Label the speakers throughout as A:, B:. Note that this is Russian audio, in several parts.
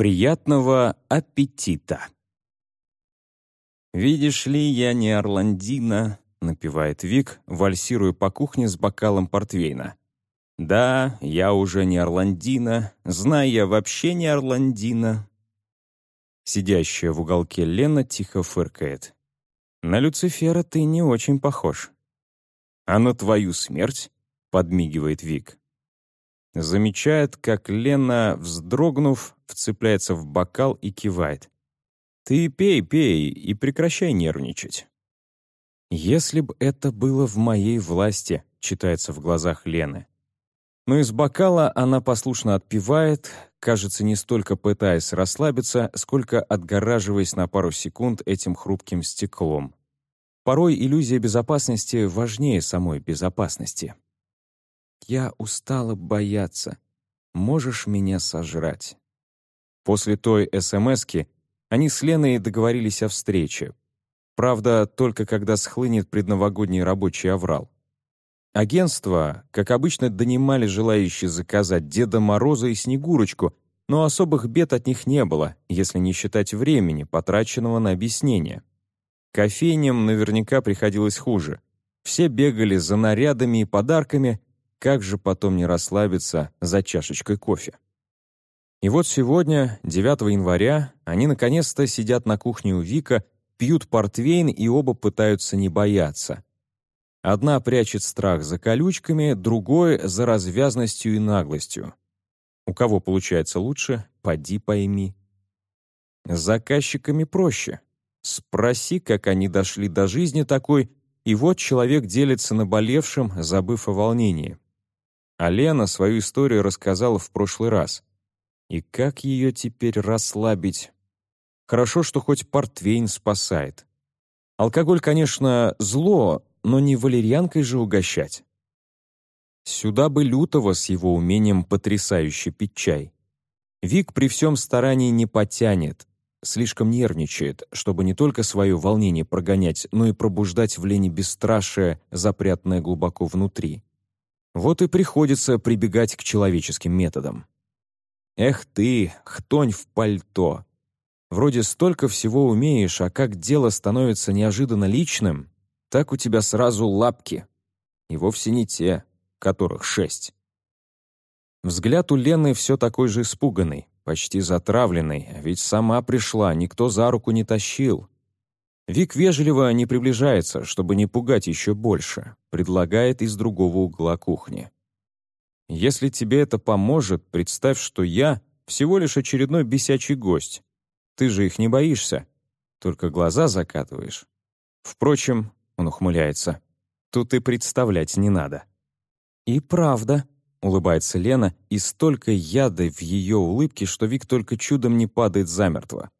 A: Приятного аппетита! «Видишь ли, я не Орландина», — напевает Вик, вальсируя по кухне с бокалом портвейна. «Да, я уже не Орландина, знаю я вообще не Орландина». Сидящая в уголке Лена тихо фыркает. «На Люцифера ты не очень похож». «А на твою смерть?» — подмигивает Вик. Замечает, как Лена, вздрогнув, вцепляется в бокал и кивает. «Ты пей, пей и прекращай нервничать». «Если б это было в моей власти», — читается в глазах Лены. Но из бокала она послушно отпивает, кажется, не столько пытаясь расслабиться, сколько отгораживаясь на пару секунд этим хрупким стеклом. Порой иллюзия безопасности важнее самой безопасности. «Я устала бояться. Можешь меня сожрать?» После той СМСки они с Леной договорились о встрече. Правда, только когда схлынет предновогодний рабочий аврал. Агентства, как обычно, донимали желающие заказать Деда Мороза и Снегурочку, но особых бед от них не было, если не считать времени, потраченного на объяснение. Кофейням наверняка приходилось хуже. Все бегали за нарядами и подарками, как же потом не расслабиться за чашечкой кофе? И вот сегодня, 9 января, они наконец-то сидят на кухне у Вика, пьют портвейн и оба пытаются не бояться. Одна прячет страх за колючками, другой — за развязностью и наглостью. У кого получается лучше, поди пойми. С заказчиками проще. Спроси, как они дошли до жизни такой, и вот человек делится наболевшим, забыв о волнении. А Лена свою историю рассказала в прошлый раз. И как ее теперь расслабить? Хорошо, что хоть портвейн спасает. Алкоголь, конечно, зло, но не валерьянкой же угощать. Сюда бы Лютого с его умением потрясающе пить чай. Вик при всем старании не потянет, слишком нервничает, чтобы не только свое волнение прогонять, но и пробуждать в Лене бесстрашие, запрятанное глубоко внутри. Вот и приходится прибегать к человеческим методам. Эх ты, хтонь в пальто. Вроде столько всего умеешь, а как дело становится неожиданно личным, так у тебя сразу лапки. И вовсе не те, которых шесть. Взгляд у Лены все такой же испуганный, почти затравленный, ведь сама пришла, никто за руку не тащил. Вик вежливо не приближается, чтобы не пугать еще больше, предлагает из другого угла кухни. «Если тебе это поможет, представь, что я всего лишь очередной бесячий гость. Ты же их не боишься, только глаза закатываешь. Впрочем, он ухмыляется, тут и представлять не надо». «И правда», — улыбается Лена, и столько яда в ее улыбке, что Вик только чудом не падает замертво.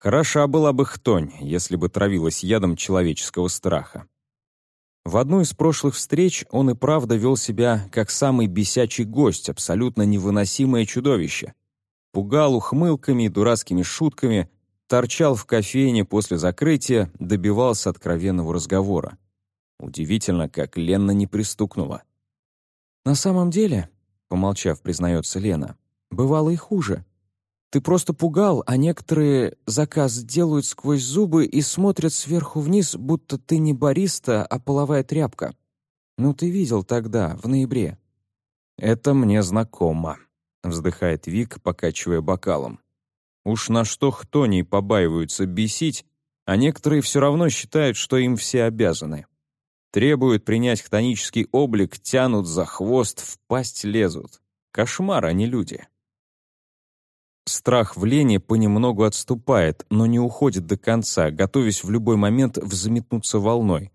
A: Хороша была бы хтонь, если бы травилась ядом человеческого страха. В одну из прошлых встреч он и правда вел себя как самый бесячий гость, абсолютно невыносимое чудовище. Пугал ухмылками и дурацкими шутками, торчал в кофейне после закрытия, добивался откровенного разговора. Удивительно, как Лена не пристукнула. «На самом деле», — помолчав, признается Лена, — «бывало и хуже. Ты просто пугал, а некоторые заказ делают сквозь зубы и смотрят сверху вниз, будто ты не бариста, а половая тряпка. Ну, ты видел тогда, в ноябре». «Это мне знакомо», — вздыхает Вик, покачивая бокалом. «Уж на что кто не побаиваются бесить, а некоторые все равно считают, что им все обязаны. Требуют принять хтонический облик, тянут за хвост, в пасть лезут. Кошмар, а не люди». Страх в Лене понемногу отступает, но не уходит до конца, готовясь в любой момент взметнуться волной.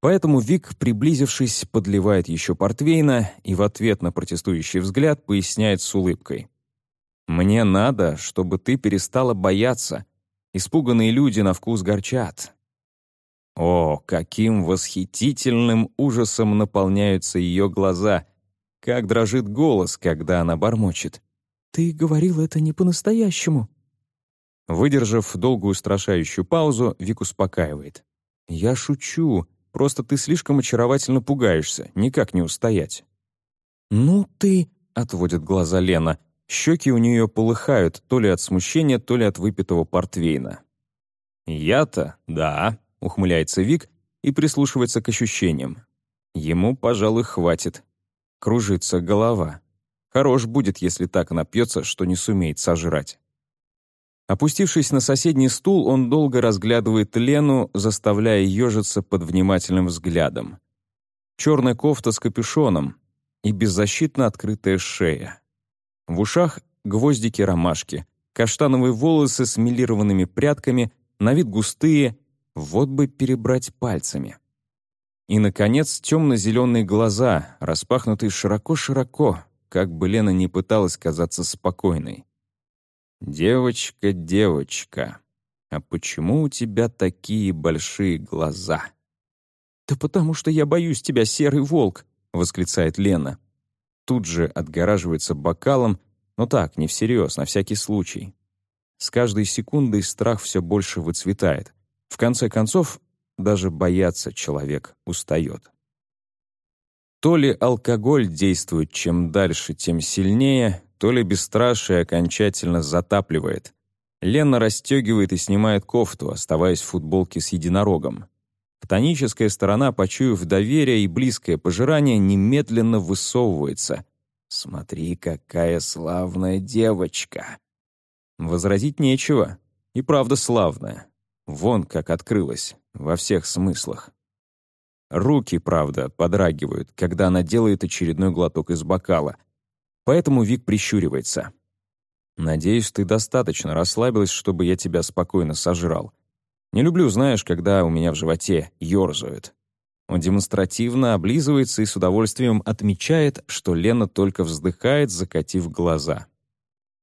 A: Поэтому Вик, приблизившись, подливает еще портвейна и в ответ на протестующий взгляд поясняет с улыбкой. «Мне надо, чтобы ты перестала бояться. Испуганные люди на вкус горчат». О, каким восхитительным ужасом наполняются ее глаза! Как дрожит голос, когда она бормочет. «Ты говорил это не по-настоящему». Выдержав долгую страшающую паузу, Вик успокаивает. «Я шучу. Просто ты слишком очаровательно пугаешься. Никак не устоять». «Ну ты...» — отводит глаза Лена. Щеки у нее полыхают то ли от смущения, то ли от выпитого портвейна. «Я-то, да», — ухмыляется Вик и прислушивается к ощущениям. Ему, пожалуй, хватит. Кружится голова. Хорош будет, если так напьется, что не сумеет сожрать. Опустившись на соседний стул, он долго разглядывает Лену, заставляя ежиться под внимательным взглядом. Черная кофта с капюшоном и беззащитно открытая шея. В ушах гвоздики ромашки, каштановые волосы с милированными прядками, на вид густые, вот бы перебрать пальцами. И, наконец, темно-зеленые глаза, распахнутые широко-широко, как бы Лена не пыталась казаться спокойной. «Девочка, девочка, а почему у тебя такие большие глаза?» «Да потому что я боюсь тебя, серый волк!» — восклицает Лена. Тут же отгораживается бокалом, но так, не всерьез, на всякий случай. С каждой секундой страх все больше выцветает. В конце концов, даже бояться человек устает. То ли алкоголь действует чем дальше, тем сильнее, то ли бесстрашие окончательно затапливает. Лена расстегивает и снимает кофту, оставаясь в футболке с единорогом. Хтоническая сторона, почуяв доверие и близкое пожирание, немедленно высовывается. «Смотри, какая славная девочка!» Возразить нечего. И правда славная. Вон как открылась, во всех смыслах. Руки, правда, подрагивают, когда она делает очередной глоток из бокала — Поэтому Вик прищуривается. «Надеюсь, ты достаточно расслабилась, чтобы я тебя спокойно сожрал. Не люблю, знаешь, когда у меня в животе ёрзают». Он демонстративно облизывается и с удовольствием отмечает, что Лена только вздыхает, закатив глаза.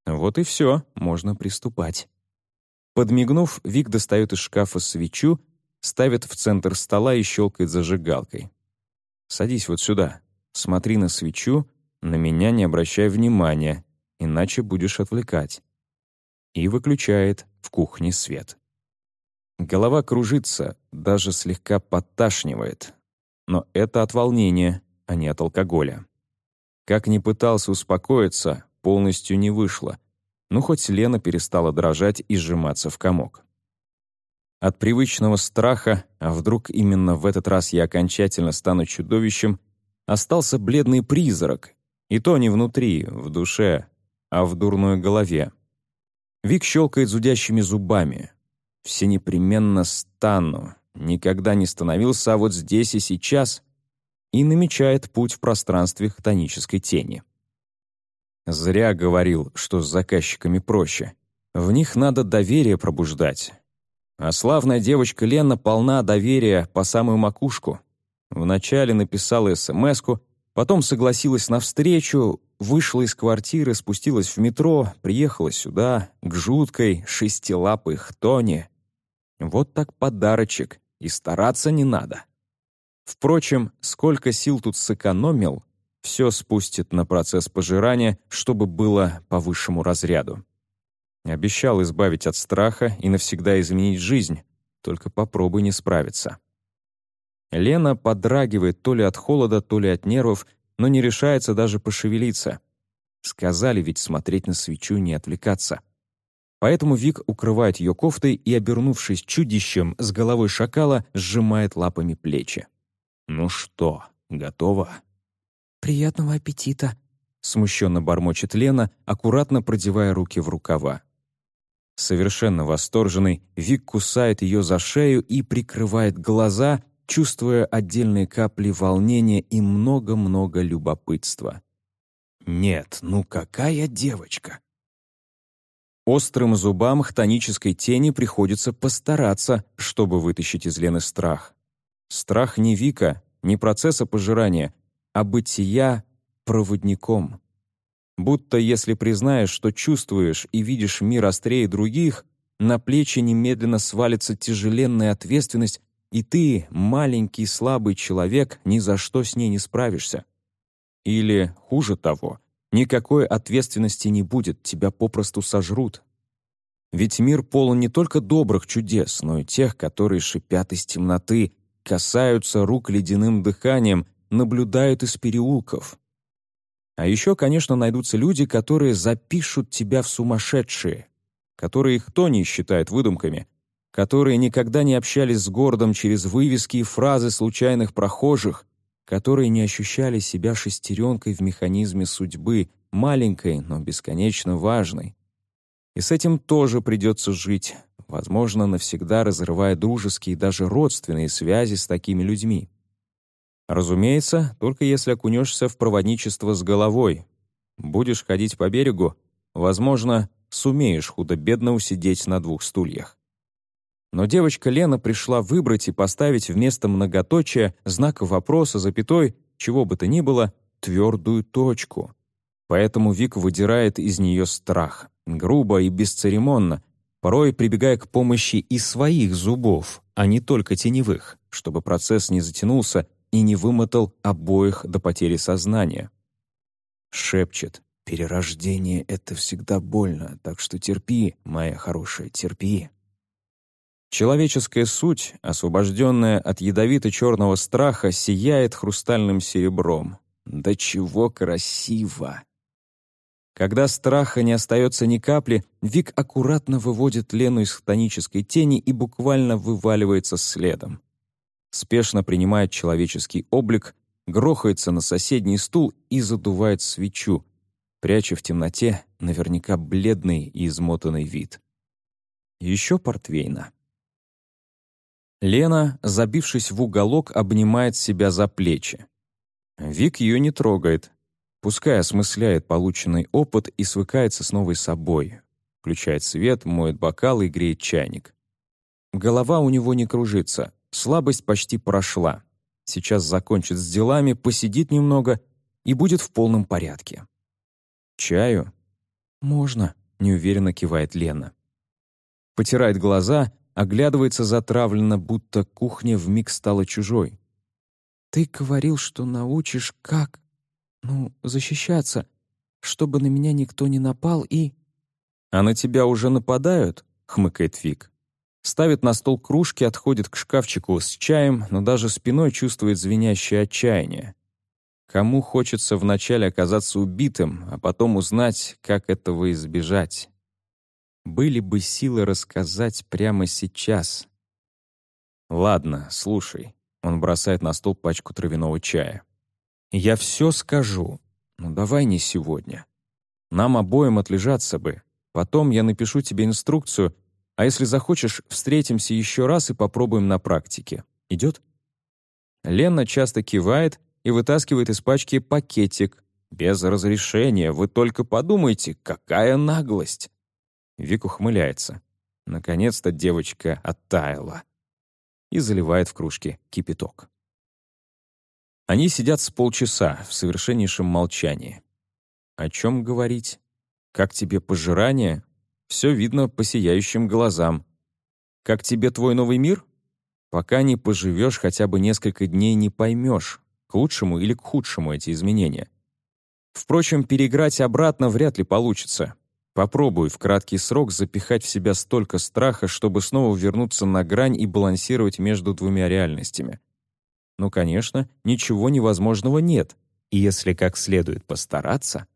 A: Вот и все, можно приступать. Подмигнув, Вик достает из шкафа свечу, ставит в центр стола и щелкает зажигалкой. «Садись вот сюда, смотри на свечу на меня не обращай внимания, иначе будешь отвлекать. И выключает в кухне свет. Голова кружится, даже слегка подташнивает. Но это от волнения, а не от алкоголя. Как ни пытался успокоиться, полностью не вышло. Ну, хоть Лена перестала дрожать и сжиматься в комок. От привычного страха, а вдруг именно в этот раз я окончательно стану чудовищем, остался бледный призрак, и то не внутри, в душе, а в дурной голове. Вик щелкает зудящими зубами. Все непременно стану. Никогда не становился, а вот здесь и сейчас. И намечает путь в пространстве хтонической тени. Зря говорил, что с заказчиками проще. В них надо доверие пробуждать. А славная девочка Лена полна доверия по самую макушку. Вначале написала СМС-ку, Потом согласилась на встречу, вышла из квартиры, спустилась в метро, приехала сюда, к жуткой шестилапой хтоне. Вот так подарочек, и стараться не надо. Впрочем, сколько сил тут сэкономил, все спустит на процесс пожирания, чтобы было по высшему разряду. Обещал избавить от страха и навсегда изменить жизнь, только попробуй не справиться. Лена подрагивает то ли от холода, то ли от нервов, но не решается даже пошевелиться. Сказали ведь смотреть на свечу, не отвлекаться. Поэтому Вик укрывает ее кофтой и, обернувшись чудищем с головой шакала, сжимает лапами плечи. «Ну что, готово?»
B: «Приятного аппетита!» — смущенно
A: бормочет Лена, аккуратно продевая руки в рукава. Совершенно восторженный, Вик кусает ее за шею и прикрывает глаза, чувствуя отдельные капли волнения и много-много любопытства. «Нет, ну какая девочка!» Острым зубам хтонической тени приходится постараться, чтобы вытащить из Лены страх. Страх не Вика, не процесса пожирания, а бытия проводником. Будто если признаешь, что чувствуешь и видишь мир острее других, на плечи немедленно свалится тяжеленная ответственность и ты, маленький слабый человек, ни за что с ней не справишься. Или, хуже того, никакой ответственности не будет, тебя попросту сожрут. Ведь мир полон не только добрых чудес, но и тех, которые шипят из темноты, касаются рук ледяным дыханием, наблюдают из переулков. А еще, конечно, найдутся люди, которые запишут тебя в сумасшедшие, которые кто не считает выдумками, которые никогда не общались с городом через вывески и фразы случайных прохожих, которые не ощущали себя шестеренкой в механизме судьбы, маленькой, но бесконечно важной. И с этим тоже придется жить, возможно, навсегда разрывая дружеские и даже родственные связи с такими людьми. Разумеется, только если окунешься в проводничество с головой. Будешь ходить по берегу, возможно, сумеешь худо-бедно усидеть на двух стульях. Но девочка Лена пришла выбрать и поставить вместо многоточия, знака вопроса, запятой, чего бы то ни было, твердую точку. Поэтому Вик выдирает из нее страх, грубо и бесцеремонно, порой прибегая к помощи и своих зубов, а не только теневых, чтобы процесс не затянулся и не вымотал обоих до потери сознания. Шепчет. «Перерождение — это всегда больно, так что терпи, моя хорошая, терпи». Человеческая суть, освобожденная от ядовито-черного страха, сияет хрустальным серебром. Да чего красиво! Когда страха не остается ни капли, Вик аккуратно выводит Лену из хтонической тени и буквально вываливается следом спешно принимает человеческий облик, грохается на соседний стул и задувает свечу, пряча в темноте наверняка бледный и измотанный вид. Еще портвейна. Лена, забившись в уголок, обнимает себя за плечи. Вик ее не трогает, пускай осмысляет полученный опыт и свыкается с новой собой. Включает свет, моет бокалы и греет чайник. Голова у него не кружится, Слабость почти прошла. Сейчас закончит с делами, посидит немного и будет в полном порядке. «Чаю?» «Можно», — неуверенно кивает Лена. Потирает глаза, оглядывается затравленно, будто кухня вмиг стала чужой. «Ты говорил, что научишь, как, ну, защищаться, чтобы на меня никто не напал и...» «А на тебя уже нападают?» — хмыкает Вик. Ставит на стол кружки, отходит к шкафчику с чаем, но даже спиной чувствует звенящее отчаяние. Кому хочется вначале оказаться убитым, а потом узнать, как этого избежать? Были бы силы рассказать прямо сейчас. «Ладно, слушай». Он бросает на стол пачку травяного чая. «Я все скажу, но давай не сегодня. Нам обоим отлежаться бы. Потом я напишу тебе инструкцию, а если захочешь, встретимся еще раз и попробуем на практике. Идет?» Лена часто кивает и вытаскивает из пачки пакетик. «Без разрешения, вы только подумайте, какая наглость!» Вик ухмыляется. Наконец-то девочка оттаяла. И заливает в кружки кипяток. Они сидят с полчаса в совершеннейшем молчании. О чем говорить? Как тебе пожирание? Все видно по сияющим глазам. Как тебе твой новый мир? Пока не поживешь хотя бы несколько дней, не поймешь, к лучшему или к худшему эти изменения. Впрочем, переиграть обратно вряд ли получится. Попробуй в краткий срок запихать в себя столько страха, чтобы снова вернуться на грань и балансировать между двумя реальностями. Ну, конечно, ничего невозможного нет, и если как следует постараться,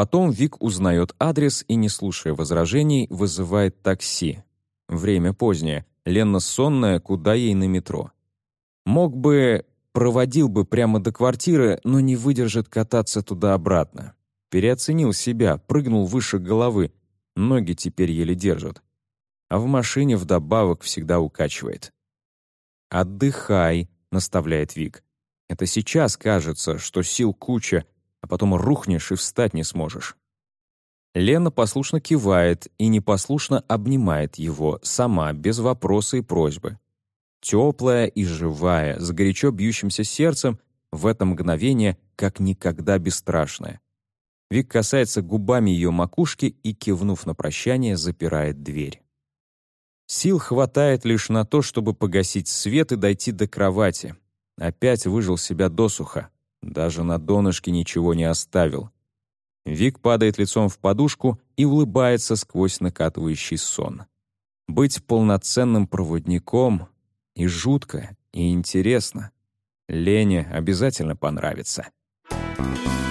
A: Потом Вик узнает адрес и, не слушая возражений, вызывает такси. Время позднее, Лена сонная, куда ей на метро. Мог бы, проводил бы прямо до квартиры, но не выдержит кататься туда-обратно. Переоценил себя, прыгнул выше головы, ноги теперь еле держат. А в машине вдобавок всегда укачивает. «Отдыхай», — наставляет Вик. «Это сейчас кажется, что сил куча, а потом рухнешь и встать не сможешь. Лена послушно кивает и непослушно обнимает его, сама, без вопроса и просьбы. Теплая и живая, с горячо бьющимся сердцем, в это мгновение как никогда бесстрашная. Вик касается губами ее макушки и, кивнув на прощание, запирает дверь. Сил хватает лишь на то, чтобы погасить свет и дойти до кровати. Опять выжил себя досуха. Даже на донышке ничего не оставил. Вик падает лицом в подушку и улыбается сквозь накатывающий сон. Быть полноценным проводником и жутко, и интересно. Лене обязательно понравится. Thank you.